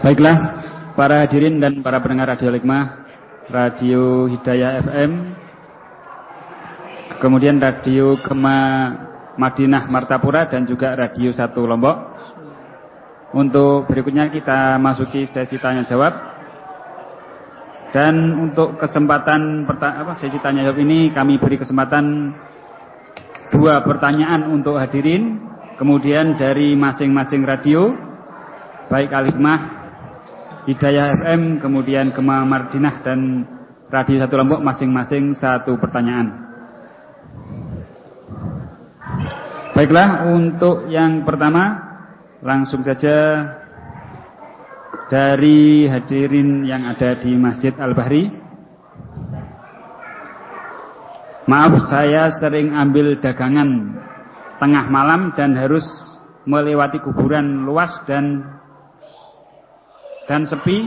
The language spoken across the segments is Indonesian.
Baiklah, para hadirin dan para pendengar Radio Hikmah, Radio Hidayah FM, kemudian Radio Gema Madinah Martapura dan juga Radio Satu Lombok. Untuk berikutnya kita masuki sesi tanya jawab. Dan untuk kesempatan apa, sesi tanya jawab ini kami beri kesempatan dua pertanyaan untuk hadirin, kemudian dari masing-masing radio, baik Al-Hikmah, Hidayah FM, kemudian Gema Madinah dan Radio Satu Lombok masing-masing satu pertanyaan. Baiklah, untuk yang pertama langsung saja dari hadirin yang ada di Masjid Al-Bahri. Maaf saya sering ambil dagangan tengah malam dan harus melewati kuburan luas dan dan sepi,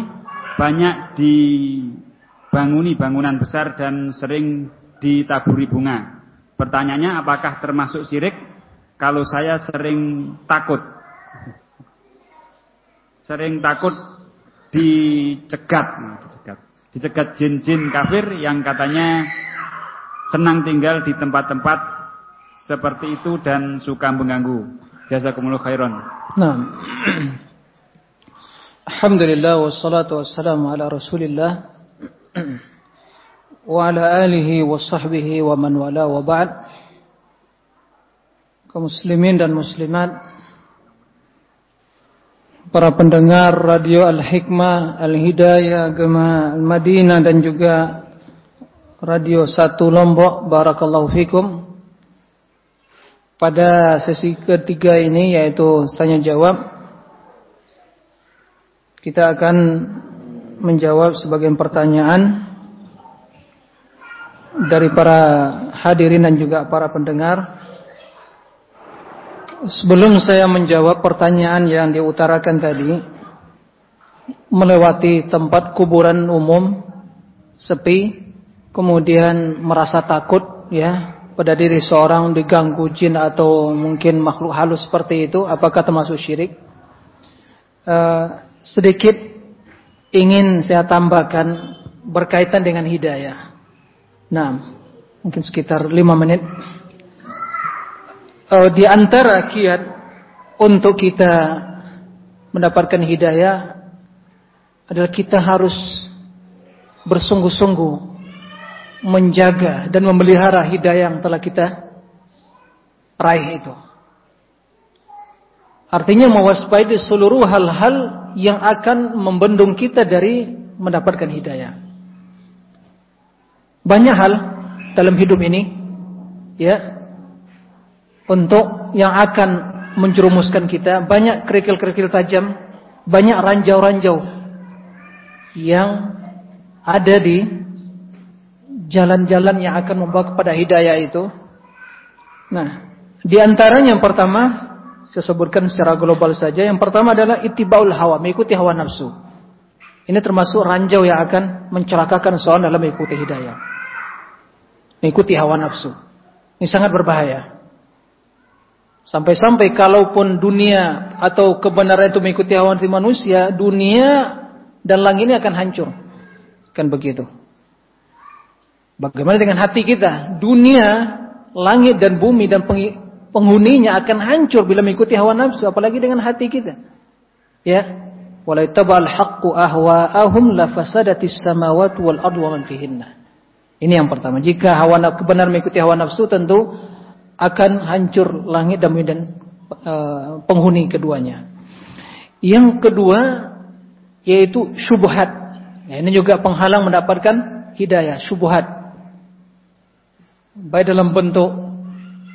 banyak dibanguni bangunan besar dan sering ditaburi bunga. Pertanyaannya apakah termasuk syirik? Kalau saya sering takut. Sering takut dicegat, dicegat. Dicegat jin-jin kafir yang katanya senang tinggal di tempat-tempat seperti itu dan suka mengganggu. Jazakumullah khairan. Nah. Alhamdulillah wassalatu wassalamu ala Rasulillah wa ala alihi wa sahbihi wa man wala wa ba'd. Muslimin dan muslimat para pendengar radio Al-Hikmah, Al-Hidayah, Gema Al-Madinah dan juga Radio Satu Lombok Barakallahu Fikum Pada sesi ketiga ini yaitu tanya jawab Kita akan menjawab sebagian pertanyaan Dari para hadirin dan juga para pendengar. Sebelum saya menjawab pertanyaan yang diutarakan tadi Melewati tempat kuburan umum Sepi kemudian merasa takut ya pada diri seorang diganggu jin atau mungkin makhluk halus seperti itu apakah termasuk syirik? Uh, sedikit ingin saya tambahkan berkaitan dengan hidayah nah mungkin sekitar lima menit uh, di antara kiat untuk kita mendapatkan hidayah adalah kita harus bersungguh-sungguh menjaga dan memelihara hidayah yang telah kita raih itu. Artinya mewaspadai seluruh hal-hal yang akan membendung kita dari mendapatkan hidayah. Banyak hal dalam hidup ini ya untuk yang akan menjerumuskan kita, banyak kerikil-kerikil tajam, banyak ranjau-ranjau yang ada di jalan-jalan yang akan membawa kepada hidayah itu. Nah, di antaranya yang pertama saya sebutkan secara global saja. Yang pertama adalah itibaul hawa, mengikuti hawa nafsu. Ini termasuk ranjau yang akan mencelakakan seorang dalam mengikuti hidayah. Mengikuti hawa nafsu. Ini sangat berbahaya. Sampai-sampai kalaupun dunia atau kebenaran itu mengikuti hawa nafsu manusia, dunia dan langit ini akan hancur. Kan begitu. Bagaimana dengan hati kita? Dunia, langit dan bumi dan penghuninya akan hancur bila mengikuti hawa nafsu, apalagi dengan hati kita. Ya. Wala tabal haqqu ahwa'ahum la fasadatis samawati wal ardu wa man fihinna. Ini yang pertama. Jika hawa nafsu benar mengikuti hawa nafsu tentu akan hancur langit dan bumi dan uh, penghuni keduanya. Yang kedua yaitu syubhat. Ya, ini juga penghalang mendapatkan hidayah, syubhat baik dalam bentuk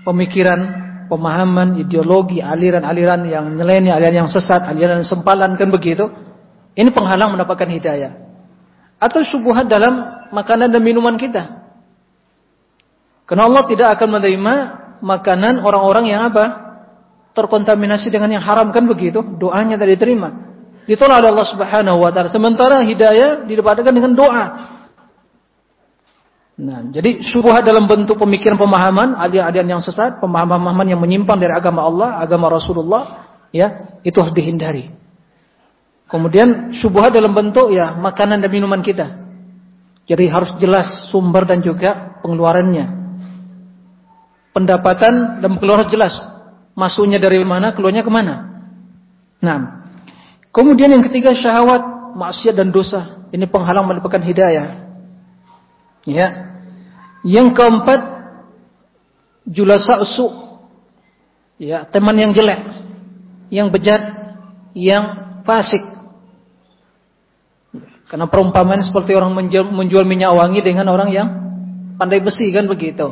pemikiran, pemahaman, ideologi, aliran-aliran yang nyeleneh, aliran yang sesat, aliran yang sempalan kan begitu. Ini penghalang mendapatkan hidayah. Atau subuhat dalam makanan dan minuman kita. Karena Allah tidak akan menerima makanan orang-orang yang apa? Terkontaminasi dengan yang haram kan begitu. Doanya tidak diterima. Ditolak oleh Allah Subhanahu wa taala. Sementara hidayah didapatkan dengan doa. Nah, jadi syubhat dalam bentuk pemikiran pemahaman, aliran-aliran yang sesat, pemahaman-pemahaman yang menyimpang dari agama Allah, agama Rasulullah, ya, itu harus dihindari. Kemudian syubhat dalam bentuk ya makanan dan minuman kita. Jadi harus jelas sumber dan juga pengeluarannya. Pendapatan dan pengeluaran jelas. Masuknya dari mana, keluarnya ke mana. Nah, kemudian yang ketiga syahwat, maksiat dan dosa. Ini penghalang mendapatkan hidayah. Ya. Yang keempat julasa su. Ya, teman yang jelek, yang bejat, yang fasik. Karena perumpamaan seperti orang menjual, minyak wangi dengan orang yang pandai besi kan begitu.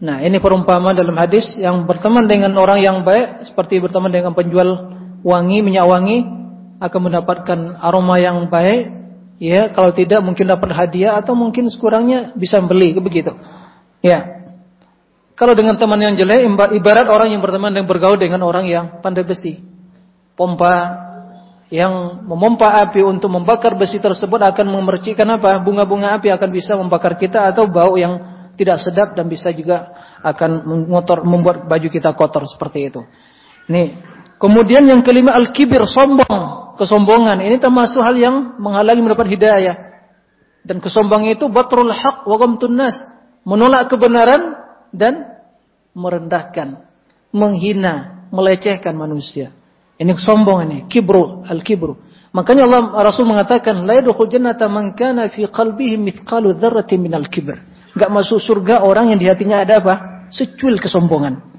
Nah ini perumpamaan dalam hadis yang berteman dengan orang yang baik seperti berteman dengan penjual wangi minyak wangi akan mendapatkan aroma yang baik. Ya kalau tidak mungkin dapat hadiah atau mungkin sekurangnya bisa beli begitu. Ya. Kalau dengan teman yang jelek ibarat orang yang berteman dan bergaul dengan orang yang pandai besi. Pompa yang memompa api untuk membakar besi tersebut akan memercikan apa? Bunga-bunga api akan bisa membakar kita atau bau yang tidak sedap dan bisa juga akan mengotor, membuat baju kita kotor seperti itu. Nih. Kemudian yang kelima al-kibir, sombong, kesombongan. Ini termasuk hal yang menghalangi mendapat hidayah. Dan kesombongan itu batrul haq wa ghamtun nas, menolak kebenaran dan merendahkan, menghina, melecehkan manusia. Ini sombong ini, kibru, al-kibru. Makanya Allah Rasul mengatakan, la yadkhul jannata man kana fi qalbihi mithqalu dzarratin minal kibr. Enggak masuk surga orang yang di hatinya ada apa? Secuil kesombongan.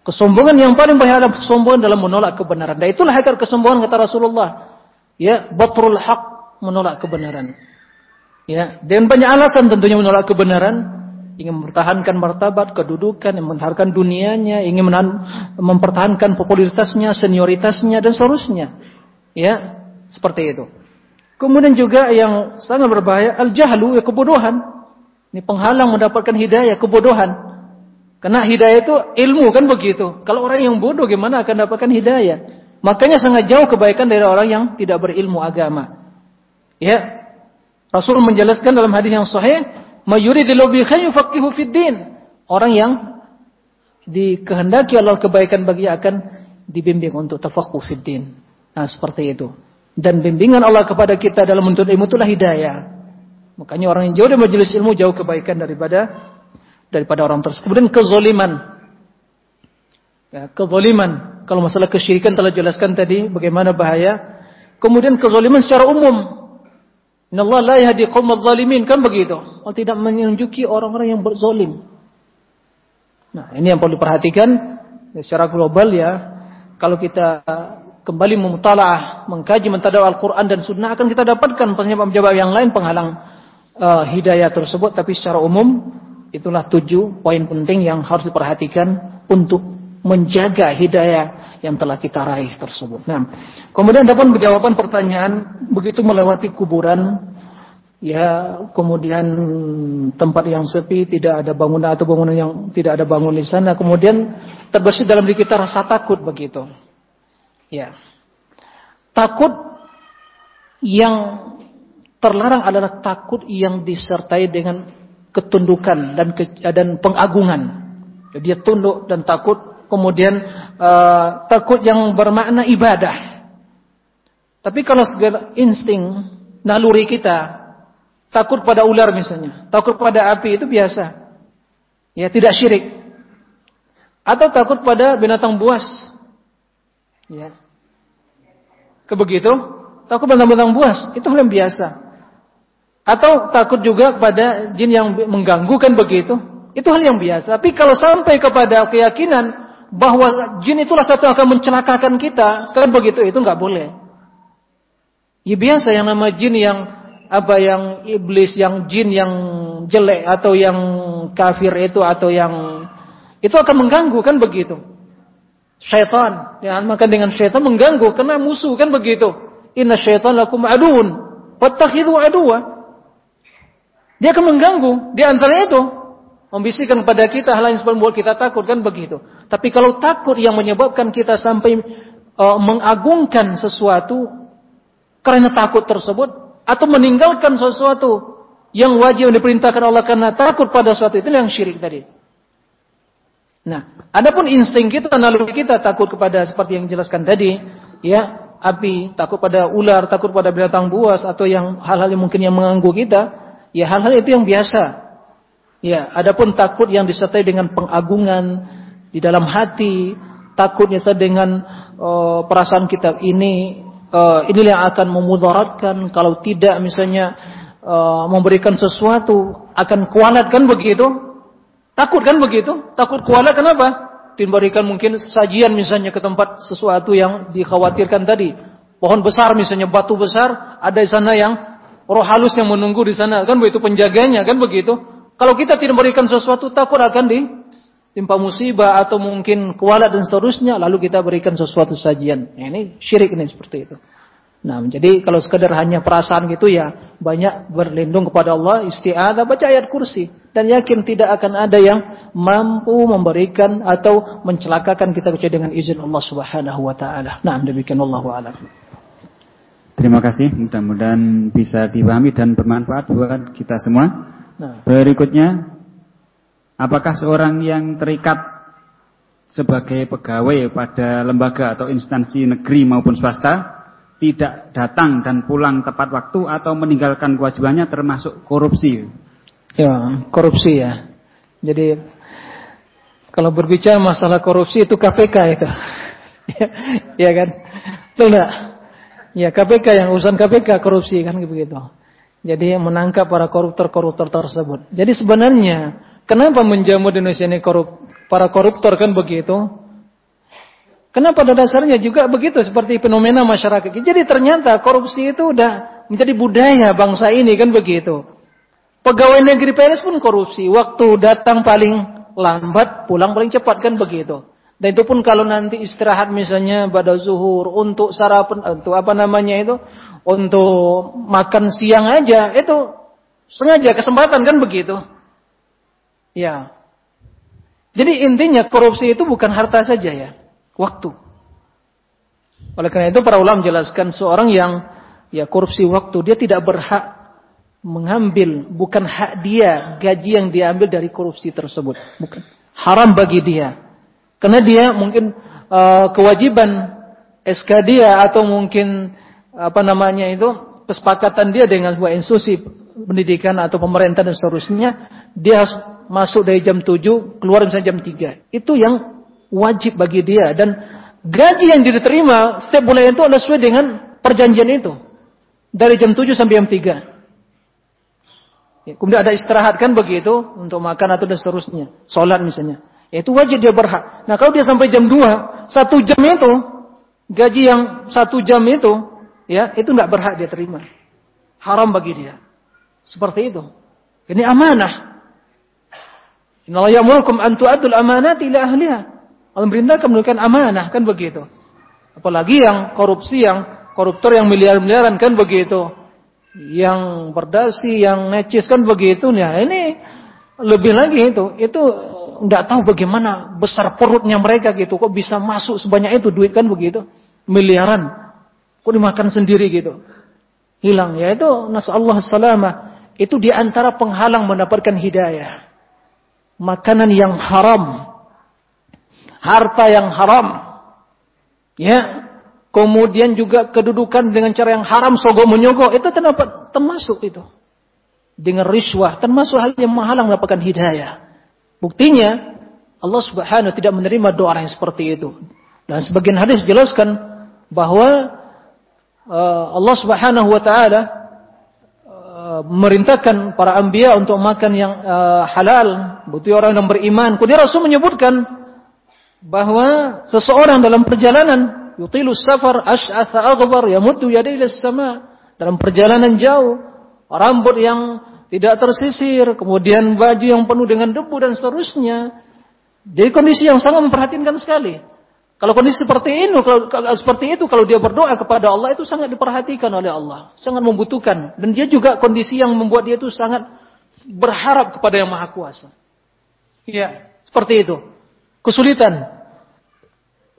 Kesombongan yang paling bahaya adalah kesombongan dalam menolak kebenaran. Dan itulah hakar kesombongan kata Rasulullah. Ya, batrul haq menolak kebenaran. Ya, dan banyak alasan tentunya menolak kebenaran ingin mempertahankan martabat, kedudukan, mempertahankan dunianya, ingin mempertahankan popularitasnya, senioritasnya dan seterusnya. Ya, seperti itu. Kemudian juga yang sangat berbahaya al-jahlu, ya kebodohan. Ini penghalang mendapatkan hidayah, kebodohan. Karena hidayah itu ilmu kan begitu. Kalau orang yang bodoh gimana akan dapatkan hidayah? Makanya sangat jauh kebaikan dari orang yang tidak berilmu agama. Ya. Rasul menjelaskan dalam hadis yang sahih, Mayuridillahu bi khairin yufaqihu fid. Orang yang dikehendaki Allah kebaikan bagi akan dibimbing untuk tafaqquh fid din. Nah, seperti itu. Dan bimbingan Allah kepada kita dalam menuntut ilmu itulah hidayah. Makanya orang yang jauh dari majelis ilmu jauh kebaikan daripada daripada orang tersebut. Kemudian kezoliman. Ya, kezoliman. Kalau masalah kesyirikan telah jelaskan tadi bagaimana bahaya. Kemudian kezoliman secara umum. Inna Allah la yahdi qawmal zalimin. Kan begitu. Allah tidak menunjuki orang-orang yang berzolim. Nah ini yang perlu diperhatikan. Secara global ya. Kalau kita kembali memutalaah, mengkaji, mentadau Al-Quran dan Sunnah. Akan kita dapatkan penyebab-penyebab yang lain penghalang uh, hidayah tersebut. Tapi secara umum. Itulah tujuh poin penting yang harus diperhatikan untuk menjaga hidayah yang telah kita raih tersebut. Nah, kemudian dapat jawaban pertanyaan begitu melewati kuburan, ya kemudian tempat yang sepi, tidak ada bangunan atau bangunan yang tidak ada bangun di sana, kemudian terbesit dalam diri kita rasa takut begitu. Ya, takut yang terlarang adalah takut yang disertai dengan ketundukan dan ke, dan pengagungan. Jadi dia tunduk dan takut kemudian uh, takut yang bermakna ibadah. Tapi kalau segala insting naluri kita takut pada ular misalnya, takut pada api itu biasa. Ya, tidak syirik. Atau takut pada binatang buas. Ya. Kebegitu, takut pada binatang buas, itu yang biasa. Atau takut juga pada jin yang mengganggu kan begitu. Itu hal yang biasa. Tapi kalau sampai kepada keyakinan bahwa jin itulah satu yang akan mencelakakan kita, kan begitu itu nggak boleh. Ya biasa yang nama jin yang apa yang iblis, yang jin yang jelek atau yang kafir itu atau yang itu akan mengganggu kan begitu. Syaitan, ya maka dengan syaitan mengganggu karena musuh kan begitu. Inna syaitan lakum aduun, fattakhidhu aduwa. Dia akan mengganggu. Di antara itu membisikkan kepada kita hal yang membuat kita takut kan begitu. Tapi kalau takut yang menyebabkan kita sampai uh, mengagungkan sesuatu karena takut tersebut atau meninggalkan sesuatu yang wajib yang diperintahkan Allah karena takut pada sesuatu itu yang syirik tadi. Nah, adapun insting kita, naluri kita takut kepada seperti yang dijelaskan tadi, ya api, takut pada ular, takut pada binatang buas atau yang hal-hal yang mungkin yang mengganggu kita, ya hal-hal itu yang biasa. Ya, adapun takut yang disertai dengan pengagungan di dalam hati, takutnya dengan uh, perasaan kita ini uh, inilah yang akan memudaratkan kalau tidak misalnya uh, memberikan sesuatu akan kualat kan begitu? Takut kan begitu? Takut kualat kenapa? Diberikan mungkin sajian misalnya ke tempat sesuatu yang dikhawatirkan tadi. Pohon besar misalnya batu besar ada di sana yang roh halus yang menunggu di sana kan begitu penjaganya kan begitu kalau kita tidak memberikan sesuatu takut akan ditimpa musibah atau mungkin kualat dan seterusnya lalu kita berikan sesuatu sajian. Nah, ini syirik ini seperti itu. Nah, jadi kalau sekedar hanya perasaan gitu ya banyak berlindung kepada Allah, isti'adzah, baca ayat kursi dan yakin tidak akan ada yang mampu memberikan atau mencelakakan kita kecuali dengan izin Allah Subhanahu wa taala. Nah, demikian Allah a'lam. Terima kasih, mudah-mudahan bisa dipahami dan bermanfaat buat kita semua. Nah. Berikutnya, apakah seorang yang terikat sebagai pegawai pada lembaga atau instansi negeri maupun swasta tidak datang dan pulang tepat waktu atau meninggalkan kewajibannya termasuk korupsi? Ya, korupsi ya. Jadi kalau berbicara masalah korupsi itu KPK itu. ya, kan? Betul enggak? Ya KPK yang urusan KPK korupsi kan begitu. Jadi menangkap para koruptor-koruptor tersebut. Jadi sebenarnya kenapa menjamu di Indonesia ini korup, para koruptor kan begitu? Kenapa pada dasarnya juga begitu seperti fenomena masyarakat. Jadi ternyata korupsi itu udah menjadi budaya bangsa ini kan begitu. Pegawai negeri PNS pun korupsi. Waktu datang paling lambat, pulang paling cepat kan begitu. Dan itu pun kalau nanti istirahat misalnya pada zuhur untuk sarapan untuk apa namanya itu untuk makan siang aja itu sengaja kesempatan kan begitu. Ya. Jadi intinya korupsi itu bukan harta saja ya, waktu. Oleh karena itu para ulama menjelaskan seorang yang ya korupsi waktu dia tidak berhak mengambil bukan hak dia gaji yang diambil dari korupsi tersebut, bukan haram bagi dia. Karena dia mungkin uh, kewajiban SK dia atau mungkin apa namanya itu kesepakatan dia dengan sebuah institusi pendidikan atau pemerintah dan seterusnya, dia harus masuk dari jam 7, keluar misalnya jam 3. Itu yang wajib bagi dia dan gaji yang dia terima setiap bulan itu adalah sesuai dengan perjanjian itu. Dari jam 7 sampai jam 3. Ya, kemudian ada istirahat kan begitu untuk makan atau dan seterusnya. Sholat misalnya. Itu wajib dia berhak. Nah kalau dia sampai jam 2, satu jam itu, gaji yang satu jam itu, ya itu nggak berhak dia terima. Haram bagi dia. Seperti itu. Ini amanah. Innallaha ya'murukum an tu'addul amanati ila ahliha. Allah merintahkan menunjukkan amanah kan begitu. Apalagi yang korupsi yang koruptor yang miliar-miliaran kan begitu. Yang berdasi, yang necis kan begitu. Nah, ini lebih lagi itu, itu nggak tahu bagaimana besar perutnya mereka gitu. Kok bisa masuk sebanyak itu duit kan begitu? Miliaran. Kok dimakan sendiri gitu. Hilang. Ya itu nasallahu salamah. Itu di antara penghalang mendapatkan hidayah. Makanan yang haram. Harta yang haram. Ya. Kemudian juga kedudukan dengan cara yang haram, sogok menyogok. Itu terdapat, termasuk itu. Dengan riswah. Termasuk hal yang menghalang mendapatkan hidayah. Buktinya, Allah subhanahu tidak menerima doa yang seperti itu. Dan sebagian hadis jelaskan bahwa Eh, Allah Subhanahu wa taala eh, merintahkan para anbiya untuk makan yang uh, halal, butuh orang yang beriman. Kemudian Rasul menyebutkan bahwa seseorang dalam perjalanan yutilu safar ash'atha aghbar yamuddu yadayhi sama dalam perjalanan jauh, rambut yang tidak tersisir, kemudian baju yang penuh dengan debu dan seterusnya. Jadi kondisi yang sangat memperhatikan sekali. Kalau kondisi seperti ini, kalau, kalau seperti itu, kalau dia berdoa kepada Allah itu sangat diperhatikan oleh Allah, sangat membutuhkan, dan dia juga kondisi yang membuat dia itu sangat berharap kepada yang Maha Kuasa. Ya, seperti itu. Kesulitan.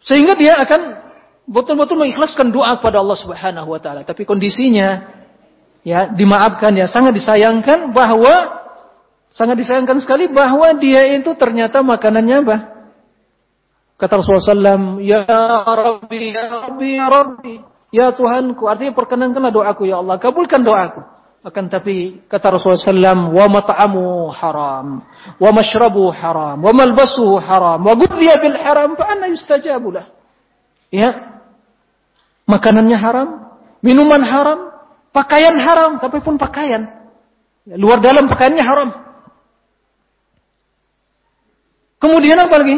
Sehingga dia akan betul-betul mengikhlaskan doa kepada Allah Subhanahu wa taala, tapi kondisinya ya dimaafkan ya, sangat disayangkan bahwa sangat disayangkan sekali bahwa dia itu ternyata makanannya apa? Kata Rasulullah SAW, Ya Rabbi, Ya Rabbi, Ya Rabbi. Ya Tuhanku, artinya perkenankanlah doaku ya Allah, kabulkan doaku. Akan tapi kata Rasulullah SAW, wa mat'amu haram, wa mashrabu haram, wa malbasuhu haram, wa gudhiya bil haram, fa anna yustajabu lah. Ya. Makanannya haram, minuman haram, pakaian haram, sampai pun pakaian. Luar dalam pakaiannya haram. Kemudian apa lagi?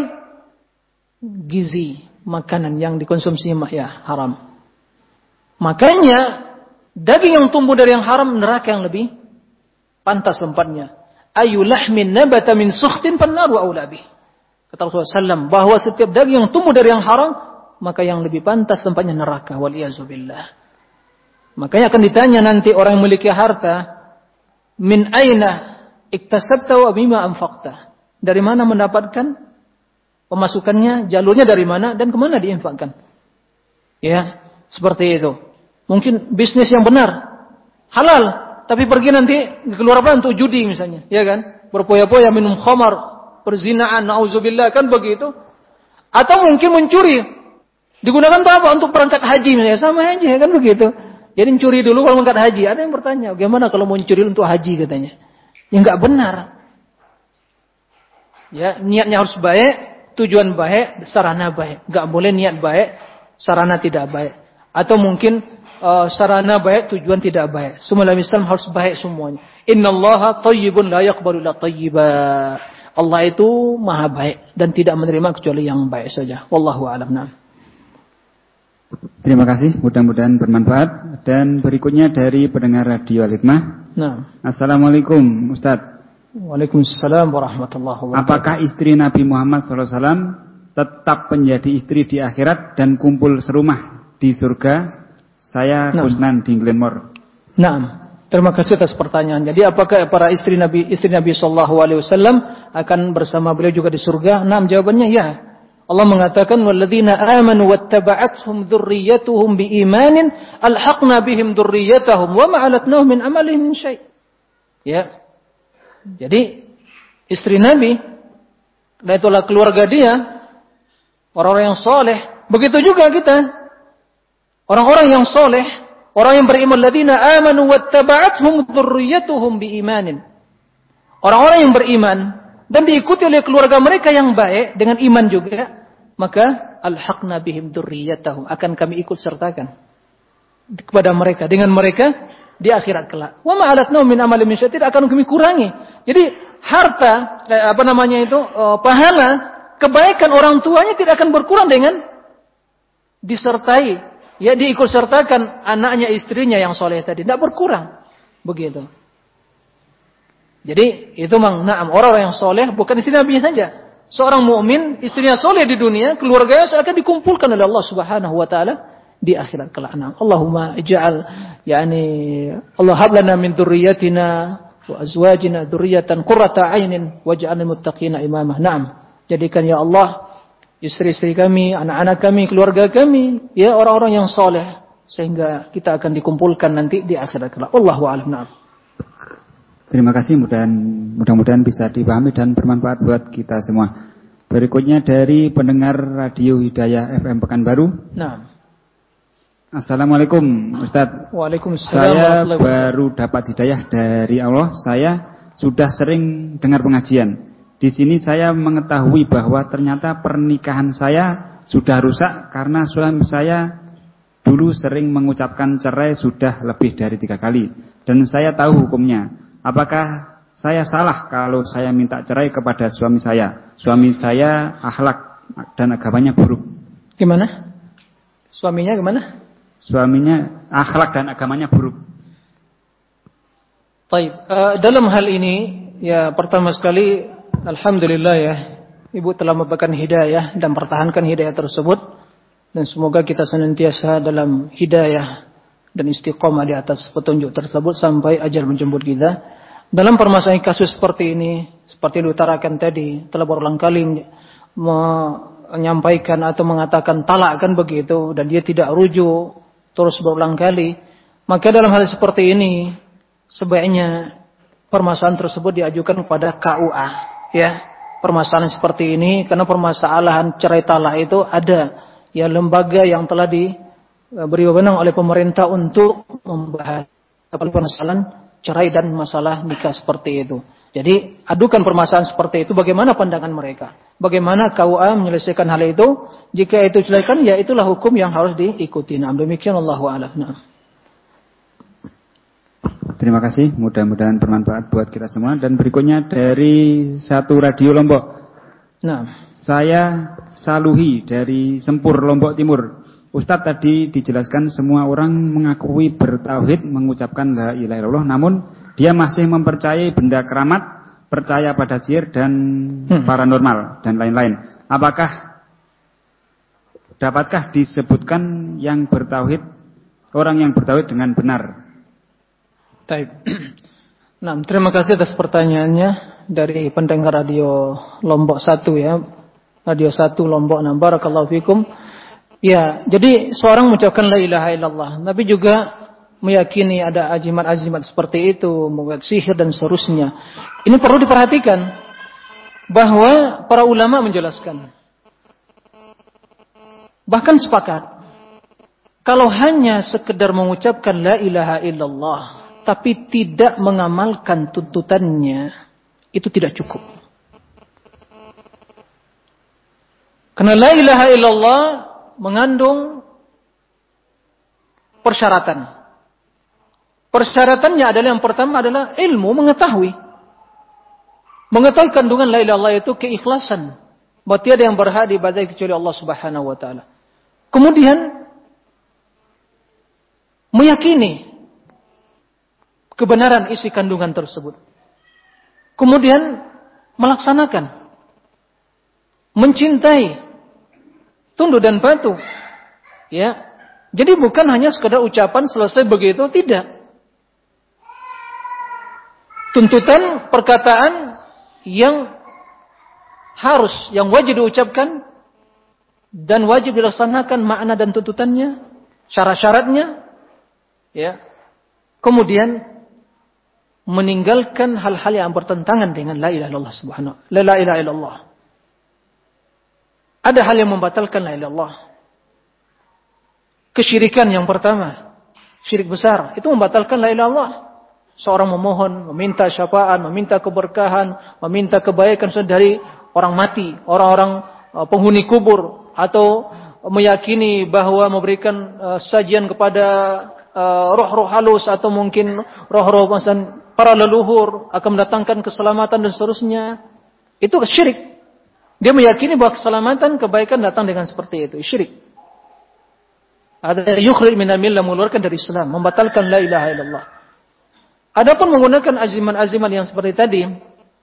Gizi, makanan yang dikonsumsi ya haram. Makanya Daging yang tumbuh dari yang haram neraka yang lebih pantas tempatnya. Ayu lahmin nabata min sukhtin aulabih. Kata Rasulullah SAW bahwa setiap daging yang tumbuh dari yang haram maka yang lebih pantas tempatnya neraka. Waliyazubillah. Makanya akan ditanya nanti orang yang memiliki harta min aina iktasabta wa bima anfaqta. Dari mana mendapatkan pemasukannya, jalurnya dari mana dan ke mana diinfakkan. Ya, seperti itu. Mungkin bisnis yang benar. Halal. Tapi pergi nanti keluar apa untuk judi misalnya. Ya kan? Berpoya-poya minum khamar. Perzinaan. Na'udzubillah. Kan begitu. Atau mungkin mencuri. Digunakan untuk apa? Untuk perangkat haji misalnya. Sama aja kan begitu. Jadi mencuri dulu kalau berangkat haji. Ada yang bertanya. Bagaimana kalau mau mencuri untuk haji katanya. Ya nggak benar. Ya, niatnya harus baik, tujuan baik, sarana baik. Nggak boleh niat baik, sarana tidak baik. Atau mungkin uh, sarana baik, tujuan tidak baik. Semua dalam Islam harus baik semuanya. Inna Allah tayyibun la yaqbalu la tayyiba. Allah itu maha baik dan tidak menerima kecuali yang baik saja. Wallahu a'lam. Terima kasih, mudah-mudahan bermanfaat. Dan berikutnya dari pendengar radio Al-Hikmah. Nah. Assalamualaikum, Ustaz. Waalaikumsalam warahmatullahi wabarakatuh. Apakah istri Nabi Muhammad SAW tetap menjadi istri di akhirat dan kumpul serumah di surga saya nah. Kusnan di Glenmore. Nah, terima kasih atas pertanyaan. Jadi apakah para istri Nabi istri Nabi Shallallahu Alaihi Wasallam akan bersama beliau juga di surga? Nah, jawabannya ya. Allah mengatakan walladzina amanu wattaba'athum dzurriyyatuhum biimanin alhaqna bihim dzurriyyatahum wa ma alatnahum min amalihim min syai. Ya. Jadi istri Nabi dan itulah keluarga dia orang-orang yang soleh. Begitu juga kita Orang-orang yang soleh, orang yang beriman ladina amanu wattaba'athum dzurriyyatuhum biimanin. Orang-orang yang beriman dan diikuti oleh keluarga mereka yang baik dengan iman juga, maka alhaqna bihim dzurriyyatahum akan kami ikut sertakan. Kepada mereka. Dengan mereka di akhirat kelak. Wa ma alatnahum min amalin min tidak akan kami kurangi. Jadi harta eh, apa namanya itu eh, pahala kebaikan orang tuanya tidak akan berkurang dengan disertai ya diikut sertakan anaknya istrinya yang soleh tadi. Tidak berkurang. Begitu. Jadi itu mang naam orang yang soleh bukan istri Nabi saja seorang mukmin istrinya soleh di dunia keluarganya akan dikumpulkan oleh Allah Subhanahu wa taala di akhirat kelak Allahumma ij'al yani Allah hab lana min dzurriyyatina wa azwajina dzurriyyatan qurrata ainin waj'alna muttaqina imamah na'am jadikan ya Allah istri-istri kami, anak-anak kami, keluarga kami, ya orang-orang yang soleh sehingga kita akan dikumpulkan nanti di akhirat kelak. Allahu a'lam. Terima kasih mudah-mudahan bisa dipahami dan bermanfaat buat kita semua. Berikutnya dari pendengar Radio Hidayah FM Pekanbaru. Nah. Assalamualaikum Ustaz. Waalaikumsalam. Saya baru dapat hidayah dari Allah. Saya sudah sering dengar pengajian. Di sini saya mengetahui bahwa ternyata pernikahan saya sudah rusak karena suami saya dulu sering mengucapkan cerai sudah lebih dari tiga kali. Dan saya tahu hukumnya. Apakah saya salah kalau saya minta cerai kepada suami saya? Suami saya akhlak dan agamanya buruk. Gimana? Suaminya gimana? Suaminya akhlak dan agamanya buruk. Baik, uh, dalam hal ini ya pertama sekali Alhamdulillah ya, Ibu telah memberikan hidayah dan pertahankan hidayah tersebut. Dan semoga kita senantiasa dalam hidayah dan istiqomah di atas petunjuk tersebut sampai ajar menjemput kita. Dalam permasalahan kasus seperti ini, seperti diutarakan tadi, telah berulang kali menyampaikan atau mengatakan talak kan begitu, dan dia tidak rujuk terus berulang kali. Maka dalam hal seperti ini, sebaiknya permasalahan tersebut diajukan kepada KUA ya permasalahan seperti ini karena permasalahan cerai talak itu ada ya lembaga yang telah di beri wewenang oleh pemerintah untuk membahas permasalahan cerai dan masalah nikah seperti itu. Jadi adukan permasalahan seperti itu bagaimana pandangan mereka. Bagaimana KUA menyelesaikan hal itu. Jika itu diselesaikan ya itulah hukum yang harus diikuti. Nah demikian Allah a'lam. Nah. Terima kasih, mudah-mudahan bermanfaat buat kita semua. Dan berikutnya dari satu radio Lombok. Nah, saya Saluhi dari Sempur Lombok Timur. Ustadz tadi dijelaskan semua orang mengakui bertauhid mengucapkan la ilaha illallah namun dia masih mempercayai benda keramat, percaya pada sihir dan hmm. paranormal dan lain-lain. Apakah dapatkah disebutkan yang bertauhid orang yang bertauhid dengan benar? Taib. Nah, terima kasih atas pertanyaannya dari pendengar radio Lombok 1 ya. Radio 1 Lombok. Nah, barakallahu fikum. Ya, jadi seorang mengucapkan la ilaha illallah, tapi juga meyakini ada ajimat-ajimat seperti itu, membuat sihir dan seterusnya. Ini perlu diperhatikan bahwa para ulama menjelaskan. Bahkan sepakat kalau hanya sekedar mengucapkan la ilaha illallah tapi tidak mengamalkan tuntutannya itu tidak cukup. Karena la ilaha illallah mengandung persyaratan. Persyaratannya adalah yang pertama adalah ilmu mengetahui. Mengetahui kandungan la ilaha itu keikhlasan. Bahwa tiada yang berhak diibadahi kecuali Allah Subhanahu wa taala. Kemudian meyakini kebenaran isi kandungan tersebut. Kemudian melaksanakan mencintai tunduk dan patuh. Ya. Jadi bukan hanya sekadar ucapan selesai begitu, tidak tuntutan perkataan yang harus, yang wajib diucapkan dan wajib dilaksanakan makna dan tuntutannya, syarat-syaratnya, ya. Kemudian meninggalkan hal-hal yang bertentangan dengan la ilaha illallah subhanahu la ilaha illallah. Ada hal yang membatalkan la illallah. Kesyirikan yang pertama, syirik besar, itu membatalkan la illallah. Seorang memohon, meminta syafaat, meminta keberkahan, meminta kebaikan dari orang mati, orang-orang uh, penghuni kubur atau meyakini bahwa memberikan uh, sajian kepada uh, roh-roh halus atau mungkin roh-roh para leluhur akan mendatangkan keselamatan dan seterusnya. Itu syirik. Dia meyakini bahwa keselamatan, kebaikan datang dengan seperti itu. Syirik. Ada yukhrij minal millah mengeluarkan dari Islam, membatalkan la ilaha illallah. Adapun menggunakan aziman-aziman yang seperti tadi,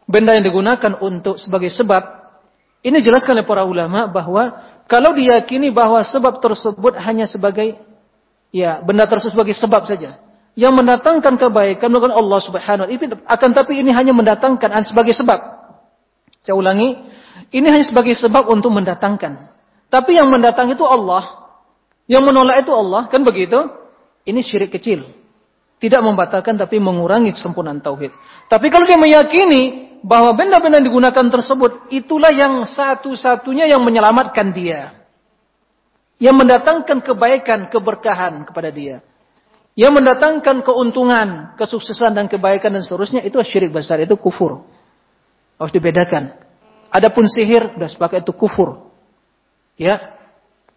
benda yang digunakan untuk sebagai sebab, ini jelaskan oleh para ulama bahwa kalau diyakini bahwa sebab tersebut hanya sebagai ya benda tersebut sebagai sebab saja, yang mendatangkan kebaikan bukan Allah Subhanahu wa taala, akan tapi ini hanya mendatangkan sebagai sebab. Saya ulangi, ini hanya sebagai sebab untuk mendatangkan. Tapi yang mendatang itu Allah, yang menolak itu Allah, kan begitu? Ini syirik kecil. Tidak membatalkan tapi mengurangi kesempurnaan tauhid. Tapi kalau dia meyakini bahwa benda-benda yang digunakan tersebut itulah yang satu-satunya yang menyelamatkan dia. Yang mendatangkan kebaikan, keberkahan kepada dia. Yang mendatangkan keuntungan, kesuksesan dan kebaikan dan seterusnya itu syirik besar, itu kufur. Harus dibedakan. Adapun sihir sudah sepakat itu kufur. Ya,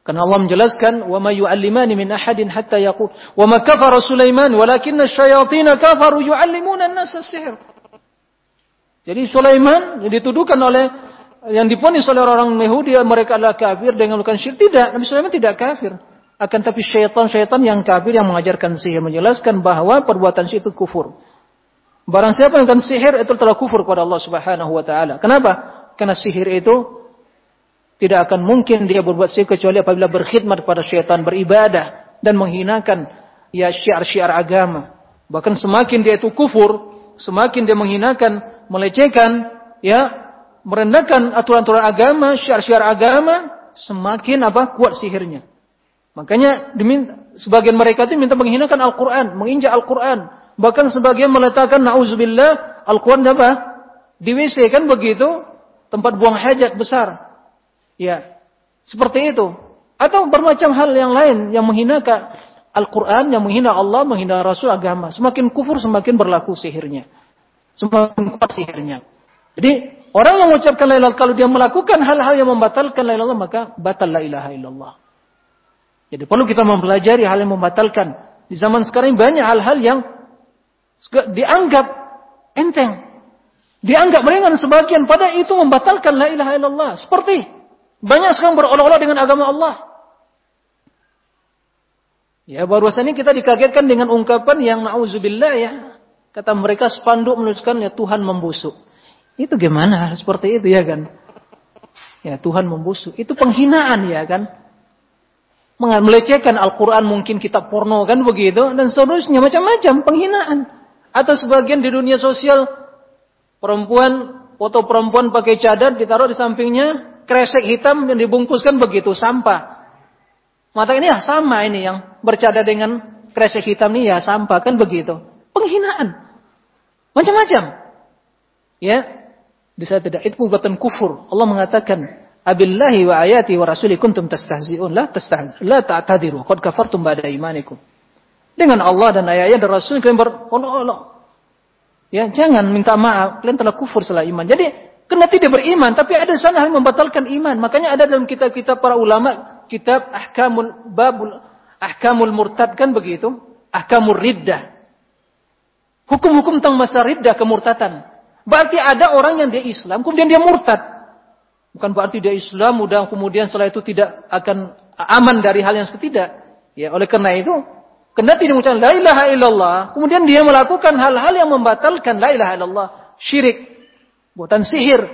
karena Allah menjelaskan, "Wa ma yu'allimani min ahadin hatta yaqul, wa ma kafara Sulaiman walakinna asyayatin kafaru yu'allimuna an-nasa sihr." Jadi Sulaiman yang dituduhkan oleh yang diponis oleh orang Yahudi mereka adalah kafir dengan melakukan syirik. Tidak, Nabi Sulaiman tidak kafir. Akan tapi syaitan-syaitan yang kafir yang mengajarkan sihir menjelaskan bahwa perbuatan sihir itu kufur. Barang siapa yang akan sihir itu telah kufur kepada Allah Subhanahu wa taala. Kenapa? Karena sihir itu tidak akan mungkin dia berbuat syirik kecuali apabila berkhidmat kepada syaitan, beribadah dan menghinakan ya syiar-syiar agama. Bahkan semakin dia itu kufur, semakin dia menghinakan, melecehkan, ya, merendahkan aturan-aturan agama, syiar-syiar agama, semakin apa? kuat sihirnya. Makanya sebagian mereka itu minta menghinakan Al-Qur'an, menginjak Al-Qur'an. Bahkan sebagian meletakkan nauzubillah Al-Qur'an apa? Di WC kan begitu, tempat buang hajat besar. Ya. Seperti itu. Atau bermacam hal yang lain yang menghina Al-Quran, yang menghina Allah, menghina Rasul agama. Semakin kufur, semakin berlaku sihirnya. Semakin kuat sihirnya. Jadi, orang yang mengucapkan la ilaha kalau dia melakukan hal-hal yang membatalkan la ilaha maka batal la ilaha illallah. Jadi perlu kita mempelajari hal yang membatalkan. Di zaman sekarang banyak hal-hal yang dianggap enteng. Dianggap ringan sebagian. Pada itu membatalkan la ilaha illallah. Seperti banyak sekarang berolah-olah dengan agama Allah. Ya ini kita dikagetkan dengan ungkapan yang na'udzubillah ya. Kata mereka spanduk menuliskan ya Tuhan membusuk. Itu gimana seperti itu ya kan? Ya Tuhan membusuk. Itu penghinaan ya kan? Melecehkan Al-Quran mungkin kitab porno kan begitu. Dan seterusnya macam-macam penghinaan. Atau sebagian di dunia sosial perempuan foto perempuan pakai cadar ditaruh di sampingnya kresek hitam yang dibungkuskan begitu sampah. Mata ini ya sama ini yang bercada dengan kresek hitam ini ya sampah kan begitu. Penghinaan. Macam-macam. Ya. Di saat tidak itu perbuatan kufur. Allah mengatakan, "Abillahi wa ayati wa rasuli kuntum tastahzi'un la tastahzi la ta'tadiru qad kafartum ba'da imanikum." Dengan Allah dan ayatnya dan Rasul kalian berolok-olok. Ya, jangan minta maaf, kalian telah kufur setelah iman. Jadi, kena tidak beriman, tapi ada sana hal membatalkan iman. Makanya ada dalam kitab-kitab para ulama kitab Ahkamul Babul Ahkamul Murtad kan begitu? Ahkamul Riddah. Hukum-hukum tentang masa riddah kemurtatan. Berarti ada orang yang dia Islam kemudian dia murtad. Bukan berarti dia Islam mudah kemudian setelah itu tidak akan aman dari hal yang seperti tidak. Ya, oleh karena itu, kena tidak mengucapkan la ilaha illallah, kemudian dia melakukan hal-hal yang membatalkan la ilaha illallah, syirik, buatan sihir,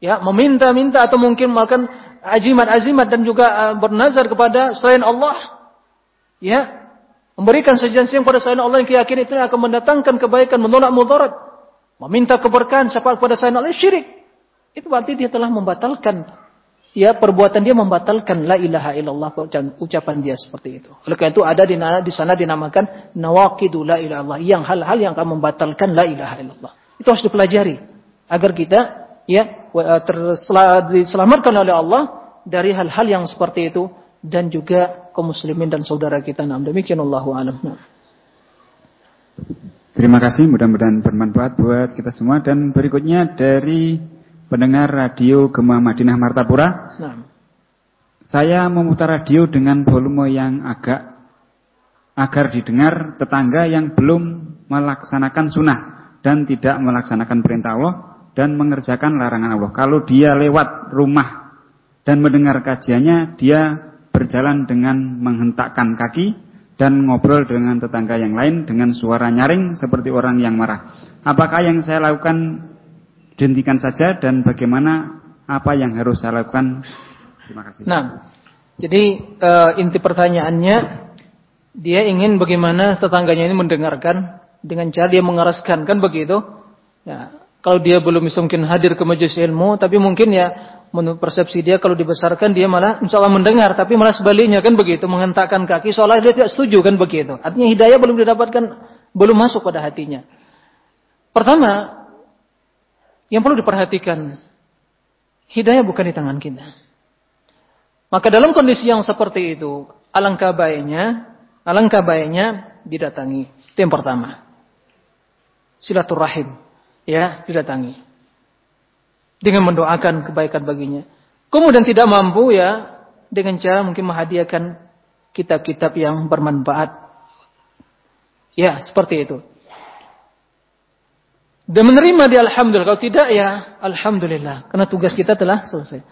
ya, meminta-minta atau mungkin melakukan azimat-azimat dan juga uh, bernazar kepada selain Allah. Ya. Memberikan sejenis kepada selain Allah yang keyakinan itu akan mendatangkan kebaikan, menolak mudarat. Meminta keberkahan siapa kepada selain Allah syirik. Itu berarti dia telah membatalkan ya perbuatan dia membatalkan la ilaha illallah ucapan dia seperti itu. Oleh karena itu ada di, di sana dinamakan nawaqidu la ilaha illallah yang hal-hal yang akan membatalkan la ilaha illallah. Itu harus dipelajari agar kita ya Eh, diselamatkan oleh Allah dari hal-hal yang seperti itu dan juga kaum muslimin dan saudara kita. Nah, demikian Allahu a'lam. Terima kasih, mudah-mudahan bermanfaat buat kita semua dan berikutnya dari pendengar radio Gema Madinah Martapura. Nah. Saya memutar radio dengan volume yang agak agar didengar tetangga yang belum melaksanakan sunnah dan tidak melaksanakan perintah Allah dan mengerjakan larangan Allah. Kalau dia lewat rumah dan mendengar kajiannya, dia berjalan dengan menghentakkan kaki dan ngobrol dengan tetangga yang lain dengan suara nyaring seperti orang yang marah. Apakah yang saya lakukan dihentikan saja dan bagaimana apa yang harus saya lakukan? Terima kasih. Nah, jadi e, inti pertanyaannya dia ingin bagaimana tetangganya ini mendengarkan dengan cara dia mengeraskan kan begitu? Ya, kalau dia belum bisa mungkin hadir ke majelis ilmu, tapi mungkin ya menurut persepsi dia kalau dibesarkan dia malah insya Allah mendengar, tapi malah sebaliknya kan begitu, menghentakkan kaki seolah dia tidak setuju kan begitu. Artinya hidayah belum didapatkan, belum masuk pada hatinya. Pertama, yang perlu diperhatikan, hidayah bukan di tangan kita. Maka dalam kondisi yang seperti itu, alangkah baiknya, alangkah baiknya didatangi. Itu yang pertama. Silaturahim ya didatangi dengan mendoakan kebaikan baginya. Kemudian tidak mampu ya dengan cara mungkin menghadiahkan kitab-kitab yang bermanfaat. Ya, seperti itu. Dan menerima dia alhamdulillah. Kalau tidak ya alhamdulillah. Karena tugas kita telah selesai.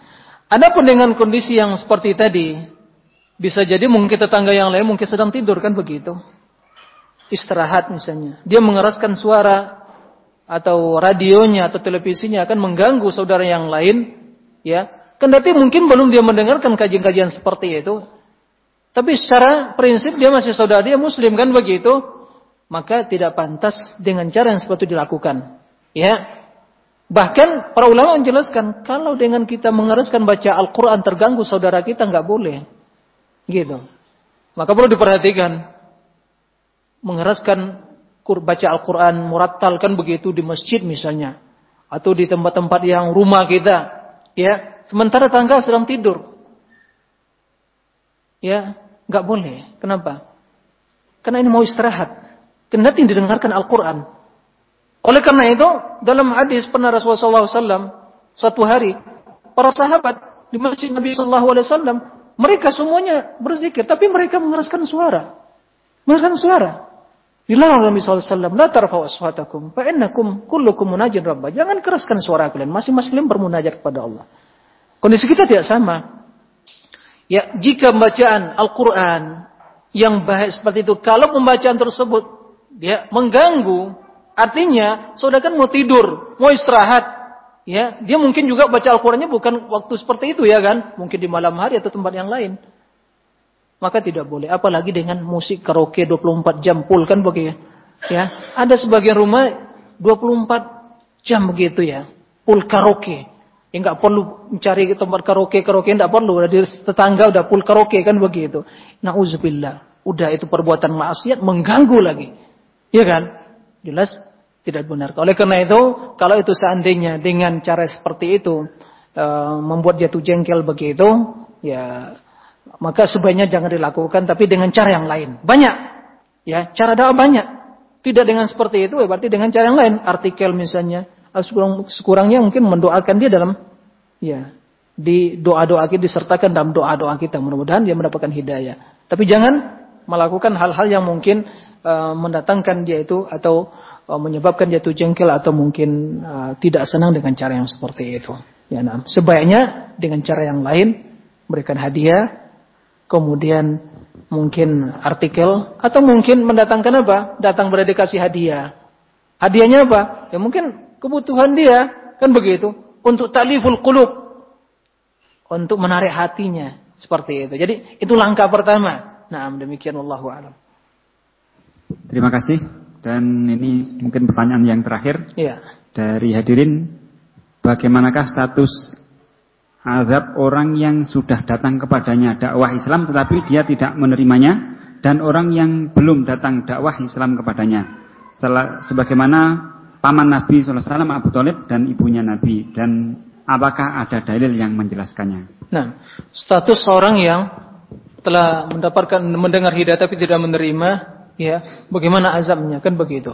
Adapun dengan kondisi yang seperti tadi, bisa jadi mungkin tetangga yang lain mungkin sedang tidur kan begitu. Istirahat misalnya. Dia mengeraskan suara, atau radionya atau televisinya akan mengganggu saudara yang lain, ya. Kendati mungkin belum dia mendengarkan kajian-kajian seperti itu, tapi secara prinsip dia masih saudara dia muslim kan begitu, maka tidak pantas dengan cara yang seperti itu dilakukan. Ya. Bahkan para ulama menjelaskan kalau dengan kita mengeraskan baca Al-Qur'an terganggu saudara kita nggak boleh. Gitu. Maka perlu diperhatikan mengeraskan baca Al-Quran murattal kan begitu di masjid misalnya. Atau di tempat-tempat yang rumah kita. ya Sementara tangga sedang tidur. Ya, nggak boleh. Kenapa? Karena ini mau istirahat. Tidak didengarkan Al-Quran. Oleh karena itu, dalam hadis pernah Rasulullah SAW, satu hari, para sahabat di masjid Nabi SAW, mereka semuanya berzikir, tapi mereka mengeraskan suara. Mengeraskan suara. Dilarang Nabi SAW, La tarfa'u aswatakum, fa'innakum kullukum munajin rabbah. Jangan keraskan suara kalian. Masing-masing bermunajat kepada Allah. Kondisi kita tidak sama. Ya, jika bacaan Al-Quran yang baik seperti itu, kalau pembacaan tersebut dia mengganggu, artinya saudara kan mau tidur, mau istirahat, ya, dia mungkin juga baca Al-Qur'annya bukan waktu seperti itu ya kan, mungkin di malam hari atau tempat yang lain. Maka tidak boleh, apalagi dengan musik karaoke 24 jam full kan begitu ya. Ada sebagian rumah 24 jam begitu ya, full karaoke. Ya nggak perlu mencari tempat karaoke, karaoke nggak perlu. Udah di tetangga udah full karaoke kan begitu. Nauzubillah. Udah itu perbuatan maksiat mengganggu lagi. Ya kan? Jelas tidak benar. Oleh karena itu, kalau itu seandainya dengan cara seperti itu e, membuat jatuh jengkel begitu, ya maka sebaiknya jangan dilakukan tapi dengan cara yang lain. Banyak. Ya, cara dakwah banyak. Tidak dengan seperti itu, ya berarti dengan cara yang lain. Artikel misalnya, sekurang, sekurangnya mungkin mendoakan dia dalam ya di doa-doa kita disertakan dalam doa-doa kita mudah-mudahan dia mendapatkan hidayah tapi jangan melakukan hal-hal yang mungkin uh, mendatangkan dia itu atau uh, menyebabkan dia itu jengkel atau mungkin uh, tidak senang dengan cara yang seperti itu ya nah sebaiknya dengan cara yang lain berikan hadiah kemudian mungkin artikel atau mungkin mendatangkan apa datang berdedikasi hadiah hadiahnya apa ya mungkin kebutuhan dia, kan begitu. Untuk taliful qulub. Untuk menarik hatinya. Seperti itu. Jadi itu langkah pertama. Nah demikian Wallahu alam. Terima kasih. Dan ini mungkin pertanyaan yang terakhir. Ya. Dari hadirin. Bagaimanakah status azab orang yang sudah datang kepadanya dakwah Islam tetapi dia tidak menerimanya dan orang yang belum datang dakwah Islam kepadanya. Sebagaimana paman Nabi SAW Abu Talib dan ibunya Nabi dan apakah ada dalil yang menjelaskannya? Nah, status seorang yang telah mendapatkan mendengar hidayah tapi tidak menerima, ya, bagaimana azabnya kan begitu.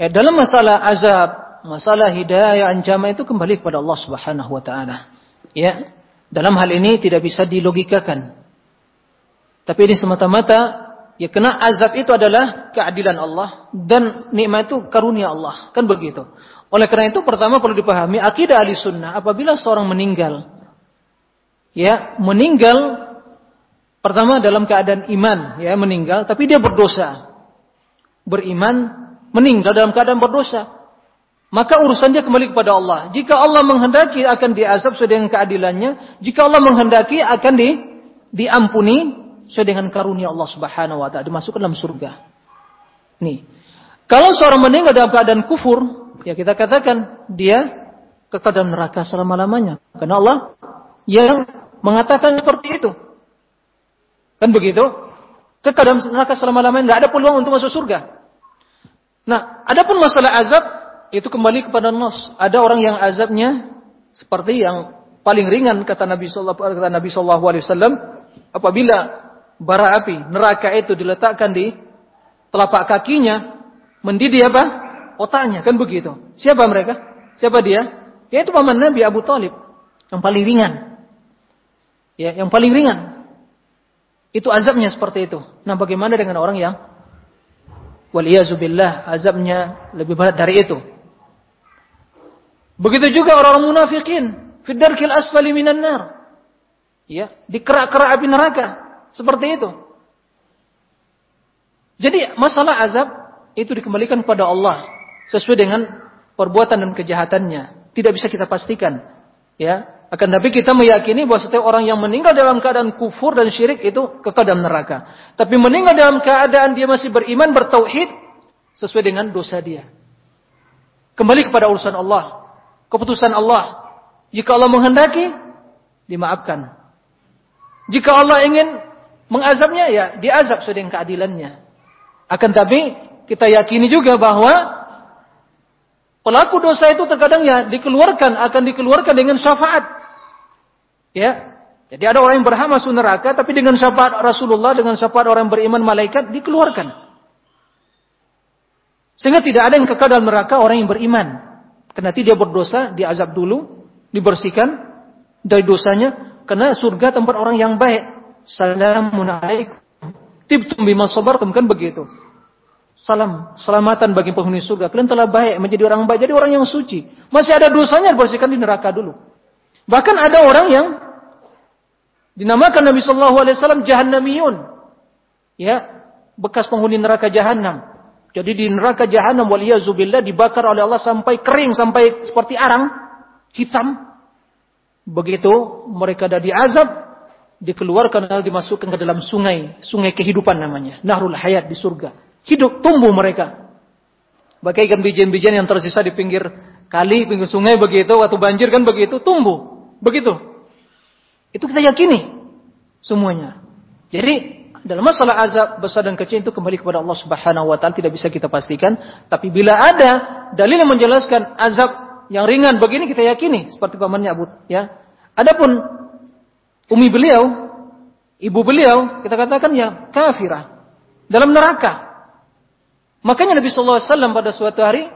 Ya, dalam masalah azab, masalah hidayah ancaman itu kembali kepada Allah Subhanahu wa taala. Ya, dalam hal ini tidak bisa dilogikakan. Tapi ini semata-mata Ya kena azab itu adalah keadilan Allah dan nikmat itu karunia Allah. Kan begitu. Oleh karena itu pertama perlu dipahami akidah ahli sunnah apabila seorang meninggal. Ya, meninggal pertama dalam keadaan iman, ya meninggal tapi dia berdosa. Beriman, meninggal dalam keadaan berdosa. Maka urusan dia kembali kepada Allah. Jika Allah menghendaki akan diazab sesuai dengan keadilannya, jika Allah menghendaki akan di diampuni, sesuai dengan karunia Allah Subhanahu wa taala dimasukkan dalam surga. Nih. Kalau seorang meninggal dalam keadaan kufur, ya kita katakan dia kekal dalam neraka selama-lamanya. Karena Allah yang mengatakan seperti itu. Kan begitu? Kekal dalam neraka selama-lamanya, nggak ada peluang untuk masuk surga. Nah, adapun masalah azab itu kembali kepada nas. Ada orang yang azabnya seperti yang paling ringan kata Nabi sallallahu alaihi wasallam apabila bara api neraka itu diletakkan di telapak kakinya, mendidih apa? Otaknya, kan begitu. Siapa mereka? Siapa dia? Yaitu paman Nabi Abu Talib. Yang paling ringan. Ya, yang paling ringan. Itu azabnya seperti itu. Nah, bagaimana dengan orang yang waliyazubillah azabnya lebih berat dari itu? Begitu juga orang-orang munafikin, fidarkil asfali minan nar. Ya, di kerak-kerak api neraka. Seperti itu. Jadi masalah azab itu dikembalikan kepada Allah sesuai dengan perbuatan dan kejahatannya. Tidak bisa kita pastikan. Ya, akan tapi kita meyakini bahwa setiap orang yang meninggal dalam keadaan kufur dan syirik itu kekal dalam neraka. Tapi meninggal dalam keadaan dia masih beriman, bertauhid sesuai dengan dosa dia. Kembali kepada urusan Allah, keputusan Allah. Jika Allah menghendaki, dimaafkan. Jika Allah ingin mengazabnya ya diazab sesuai dengan keadilannya. Akan tapi kita yakini juga bahwa pelaku dosa itu terkadang ya dikeluarkan akan dikeluarkan dengan syafaat. Ya, Jadi ada orang yang berhak masuk neraka, tapi dengan syafaat Rasulullah, dengan syafaat orang beriman malaikat, dikeluarkan. Sehingga tidak ada yang kekal dalam neraka orang yang beriman. Karena dia berdosa, diazab dulu, dibersihkan dari dosanya. Karena surga tempat orang yang baik. Salamun alaikum. Tibtum bima sabartum, kan begitu. Salam, selamatan bagi penghuni surga. Kalian telah baik, menjadi orang baik, jadi orang yang suci. Masih ada dosanya, dibersihkan di neraka dulu. Bahkan ada orang yang Dinamakan Nabi Shallallahu Alaihi Wasallam Jahannamiyun, ya bekas penghuni neraka Jahannam. Jadi di neraka Jahannam waliyazubillah dibakar oleh Allah sampai kering sampai seperti arang hitam. Begitu mereka dari azab dikeluarkan dimasukkan ke dalam sungai, sungai kehidupan namanya, Nahrul Hayat di surga. Hidup tumbuh mereka. Bagaikan bijian-bijian yang tersisa di pinggir kali, pinggir sungai begitu, waktu banjir kan begitu, tumbuh. Begitu. Itu kita yakini semuanya. Jadi dalam masalah azab besar dan kecil itu kembali kepada Allah Subhanahu wa taala tidak bisa kita pastikan, tapi bila ada dalil yang menjelaskan azab yang ringan begini kita yakini seperti pamannya Abu ya. Adapun umi beliau, ibu beliau kita katakan ya kafirah dalam neraka. Makanya Nabi sallallahu alaihi wasallam pada suatu hari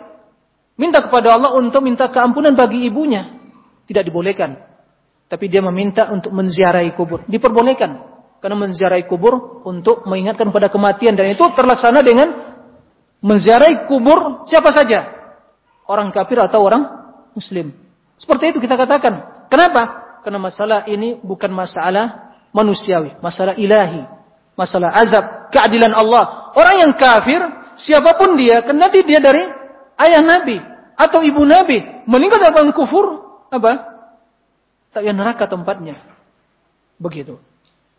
minta kepada Allah untuk minta keampunan bagi ibunya. Tidak dibolehkan. Tapi dia meminta untuk menziarahi kubur. Diperbolehkan. Karena menziarahi kubur untuk mengingatkan pada kematian. Dan itu terlaksana dengan menziarahi kubur siapa saja. Orang kafir atau orang muslim. Seperti itu kita katakan. Kenapa? Karena masalah ini bukan masalah manusiawi. Masalah ilahi. Masalah azab. Keadilan Allah. Orang yang kafir, siapa pun dia, karena dia dari ayah Nabi. Atau ibu Nabi. Meninggal dalam kufur. Apa? Tapi neraka tempatnya. Begitu.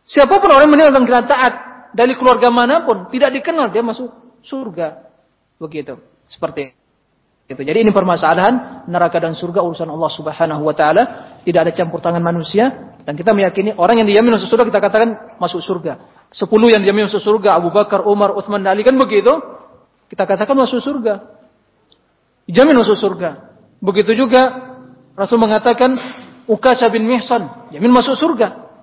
Siapa pun orang yang meninggal keadaan taat dari keluarga mana pun tidak dikenal dia masuk surga. Begitu. Seperti itu. Jadi ini permasalahan neraka dan surga urusan Allah Subhanahu wa taala, tidak ada campur tangan manusia dan kita meyakini orang yang dijamin masuk surga kita katakan masuk surga. Sepuluh yang dijamin masuk surga Abu Bakar, Umar, Utsman, Ali kan begitu. Kita katakan masuk surga. Dijamin masuk surga. Begitu juga Rasul mengatakan Ukasha bin Mihsan, jamin masuk surga.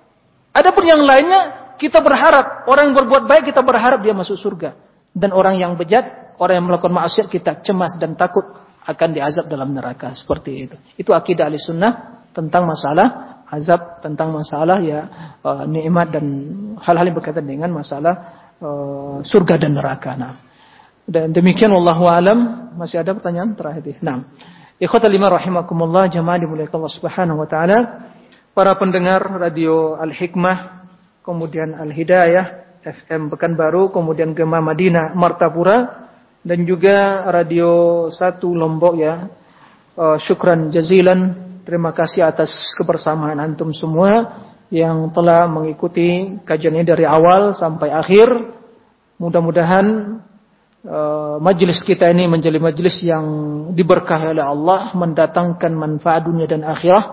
Adapun yang lainnya, kita berharap orang yang berbuat baik kita berharap dia masuk surga. Dan orang yang bejat, orang yang melakukan maksiat kita cemas dan takut akan diazab dalam neraka seperti itu. Itu akidah ahli sunnah tentang masalah azab, tentang masalah ya uh, nikmat dan hal-hal yang berkaitan dengan masalah uh, surga dan neraka. Nah. Dan demikian wallahu alam masih ada pertanyaan terakhir. Nah. Ikhwatal lima rahimakumullah jamaah dimuliakan Allah Subhanahu wa taala. Para pendengar radio Al-Hikmah, kemudian Al-Hidayah, FM Pekanbaru, kemudian Gema Madinah, Martapura dan juga radio satu Lombok ya. Uh, syukran jazilan. Terima kasih atas kebersamaan antum semua yang telah mengikuti kajian ini dari awal sampai akhir. Mudah-mudahan majlis kita ini menjadi majlis yang diberkahi oleh Allah, mendatangkan manfaat dunia dan akhirat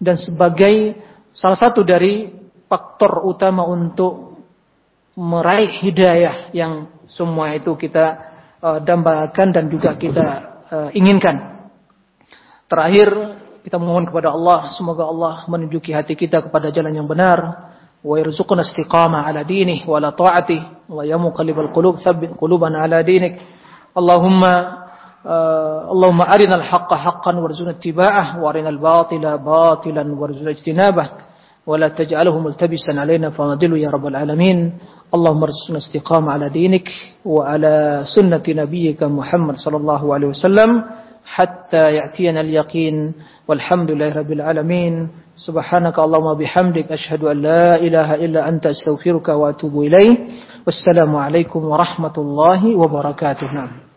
dan sebagai salah satu dari faktor utama untuk meraih hidayah yang semua itu kita uh, dambakan dan juga kita uh, inginkan. Terakhir kita memohon kepada Allah semoga Allah menunjuki hati kita kepada jalan yang benar ويرزقنا استقامة على دينه وعلى طاعته ويا مقلب القلوب ثبت قلوبنا على دينك. اللهم آه اللهم أرنا الحق حقا وارزقنا اتباعه وأرنا الباطل باطلا وارزقنا اجتنابه. ولا تجعله ملتبسا علينا فنضل يا رب العالمين. اللهم ارزقنا استقامة على دينك وعلى سنة نبيك محمد صلى الله عليه وسلم حتى يأتينا اليقين. والحمد لله رب العالمين. سبحانك اللهم بحمدك أشهد أن لا إله إلا أنت أستغفرك وأتوب إليه والسلام عليكم ورحمة الله وبركاته. نعم.